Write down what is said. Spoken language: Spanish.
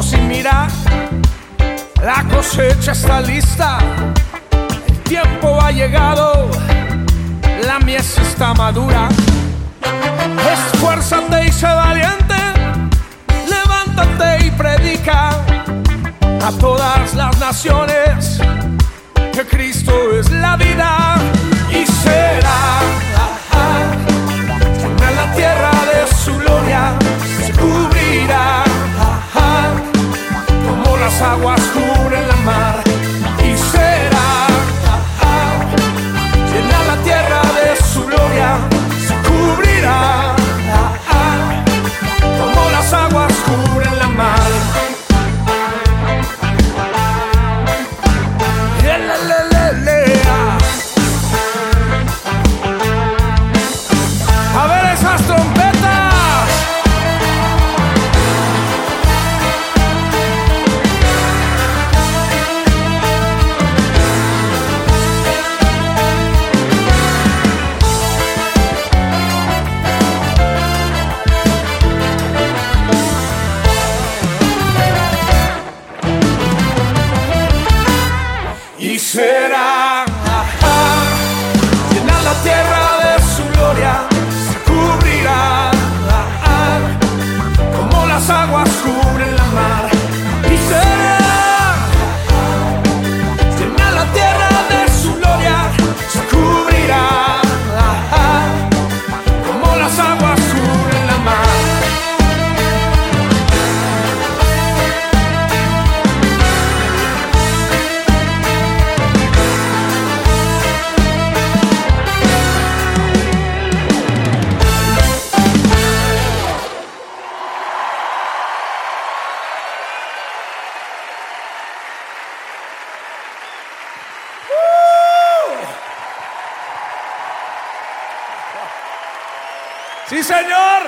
ojos y mira, la cosecha está lista, el tiempo ha llegado, la mies está madura. Esfuérzate y sé valiente, levántate y predica a todas las naciones que Cristo es la vida las aguas cubren la mar y Sí, Señor.